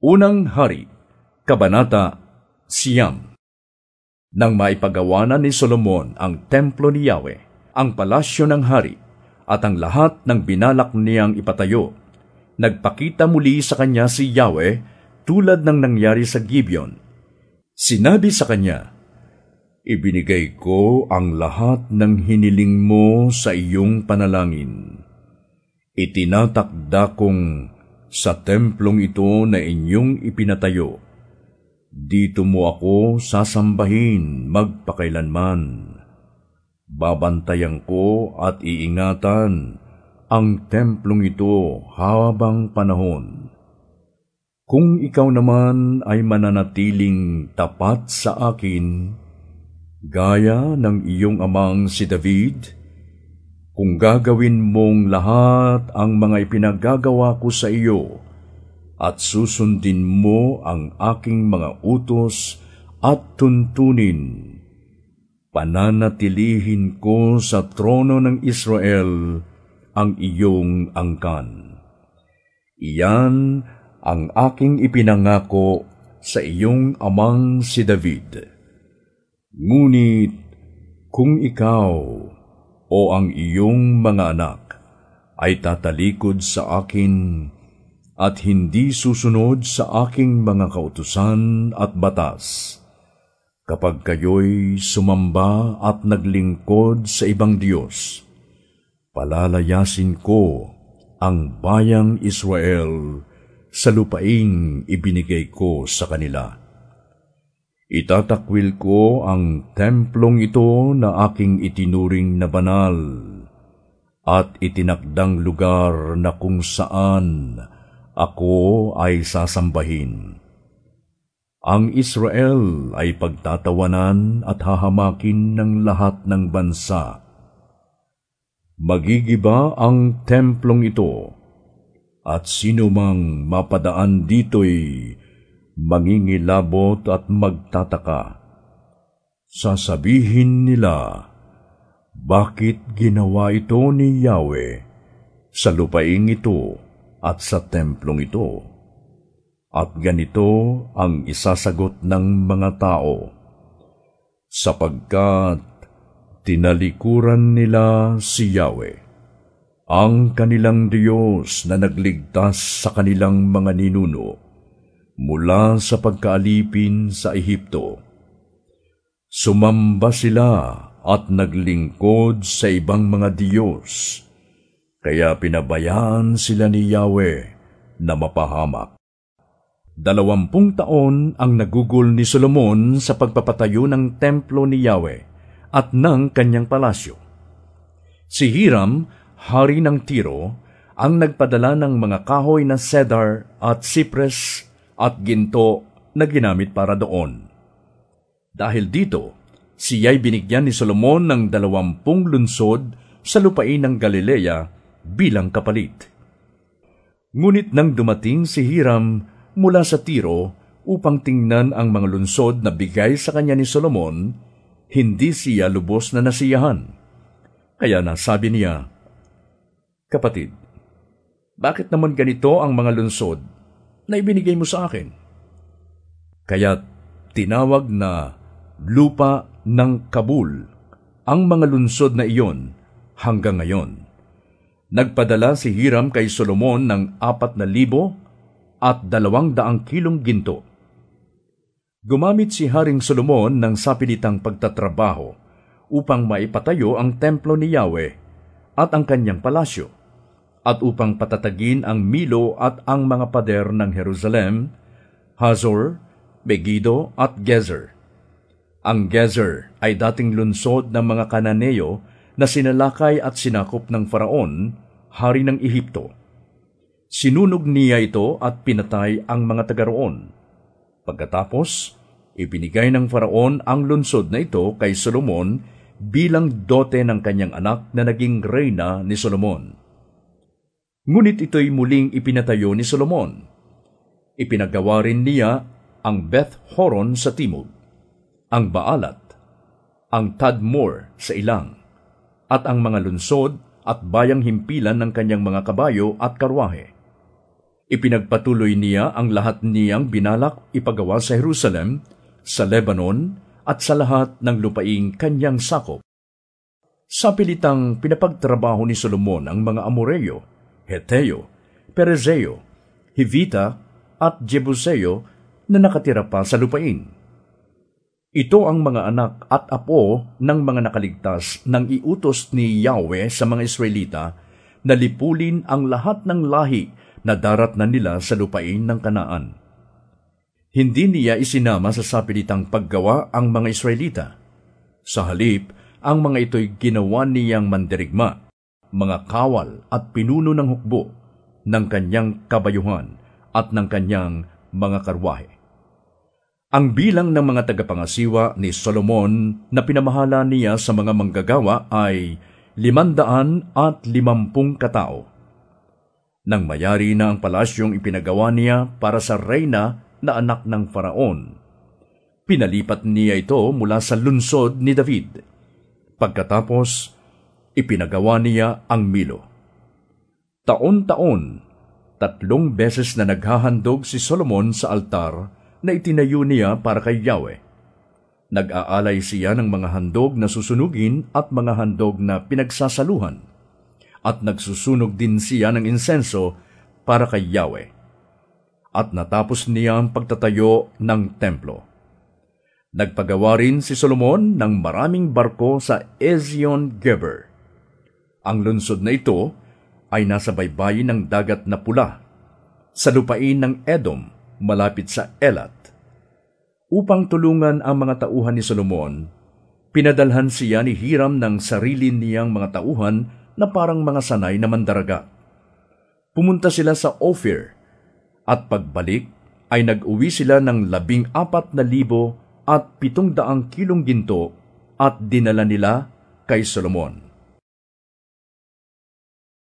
Unang Hari, Kabanata Siyam Nang maipagawa na ni Solomon ang templo ni Yahweh, ang palasyo ng hari, at ang lahat ng binalak niyang ipatayo, nagpakita muli sa kanya si Yahweh tulad ng nangyari sa Gibeon. Sinabi sa kanya, Ibinigay ko ang lahat ng hiniling mo sa iyong panalangin. Itinatakda kong sa templong ito na inyong ipinatayo. Dito mo ako sasambahin magpakailanman. Babantayan ko at iingatan ang templong ito habang panahon. Kung ikaw naman ay mananatiling tapat sa akin, gaya ng iyong amang si David, kung gagawin mong lahat ang mga ipinagagawa ko sa iyo, at susundin mo ang aking mga utos at tuntunin, pananatilihin ko sa trono ng Israel ang iyong angkan. Iyan ang aking ipinangako sa iyong amang si David. Ngunit kung ikaw o ang iyong mga anak ay tatalikod sa akin at hindi susunod sa aking mga kautusan at batas. Kapag kayo'y sumamba at naglingkod sa ibang Diyos, palalayasin ko ang bayang Israel sa lupaing ibinigay ko sa kanila. Itatakwil ko ang templong ito na aking itinuring na banal at itinakdang lugar na kung saan ako ay sasambahin. Ang Israel ay pagtatawanan at hahamakin ng lahat ng bansa. Magigiba ang templong ito, at sino mang mapadaan dito'y mangingilabot at magtataka. Sasabihin nila, bakit ginawa ito ni Yahweh sa lupaing ito at sa templong ito? At ganito ang isasagot ng mga tao, sapagkat tinalikuran nila si Yahweh, ang kanilang Diyos na nagligtas sa kanilang mga ninuno mula sa pagkaalipin sa Ehipto. Sumamba sila at naglingkod sa ibang mga Diyos, kaya pinabayaan sila ni Yahweh na mapahamak. Dalawampung taon ang nagugol ni Solomon sa pagpapatayo ng templo ni Yahweh at ng kanyang palasyo. Si Hiram, hari ng Tiro, ang nagpadala ng mga kahoy na cedar at cypress at ginto na ginamit para doon. Dahil dito, siya'y binigyan ni Solomon ng dalawampung lunsod sa lupain ng Galilea bilang kapalit. Ngunit nang dumating si Hiram mula sa Tiro upang tingnan ang mga lunsod na bigay sa kanya ni Solomon, hindi siya lubos na nasiyahan. Kaya nasabi niya, Kapatid, bakit naman ganito ang mga lunsod na ibinigay mo sa akin. Kaya tinawag na lupa ng Kabul ang mga lunsod na iyon hanggang ngayon. Nagpadala si Hiram kay Solomon ng apat na libo at dalawang daang kilong ginto. Gumamit si Haring Solomon ng sapilitang pagtatrabaho upang maipatayo ang templo ni Yahweh at ang kanyang palasyo at upang patatagin ang Milo at ang mga pader ng Jerusalem, Hazor, Megiddo at Gezer. Ang Gezer ay dating lunsod ng mga Kananeo na sinalakay at sinakop ng Faraon, hari ng Ehipto. Sinunog niya ito at pinatay ang mga taga roon. Pagkatapos, ibinigay ng Faraon ang lunsod na ito kay Solomon bilang dote ng kanyang anak na naging reyna ni Solomon. Ngunit ito'y muling ipinatayo ni Solomon. Ipinagawa rin niya ang Beth Horon sa timog, ang Baalat, ang Tadmor sa ilang, at ang mga lunsod at bayang himpilan ng kanyang mga kabayo at karwahe. Ipinagpatuloy niya ang lahat niyang binalak ipagawa sa Jerusalem, sa Lebanon, at sa lahat ng lupaing kanyang sakop. Sa pilitang pinapagtrabaho ni Solomon ang mga Amoreo, Heteo, Perezeo, Hivita, at Jebuseo na nakatira pa sa lupain. Ito ang mga anak at apo ng mga nakaligtas nang iutos ni Yahweh sa mga Israelita na lipulin ang lahat ng lahi na darat na nila sa lupain ng kanaan. Hindi niya isinama sa sapilitang paggawa ang mga Israelita. Sa halip, ang mga ito'y ginawa niyang mandirigma, mga kawal at pinuno ng hukbo ng kanyang kabayuhan at ng kanyang mga karwahe. Ang bilang ng mga tagapangasiwa ni Solomon na pinamahala niya sa mga manggagawa ay limandaan at limampung katao. Nang mayari na ang palasyong ipinagawa niya para sa reyna na anak ng faraon, pinalipat niya ito mula sa lunsod ni David. Pagkatapos, ipinagawa niya ang Milo. Taon-taon, tatlong beses na naghahandog si Solomon sa altar na itinayo niya para kay Yahweh. Nag-aalay siya ng mga handog na susunugin at mga handog na pinagsasaluhan at nagsusunog din siya ng insenso para kay Yahweh. At natapos niya ang pagtatayo ng templo. Nagpagawa rin si Solomon ng maraming barko sa Ezion Geber. Ang lunsod na ito ay nasa baybayin ng dagat na pula, sa lupain ng Edom, malapit sa Elat. Upang tulungan ang mga tauhan ni Solomon, pinadalhan siya ni Hiram ng sarili niyang mga tauhan na parang mga sanay na mandaraga. Pumunta sila sa Ophir at pagbalik ay nag-uwi sila ng labing apat na libo at pitong daang kilong ginto at dinala nila kay Solomon.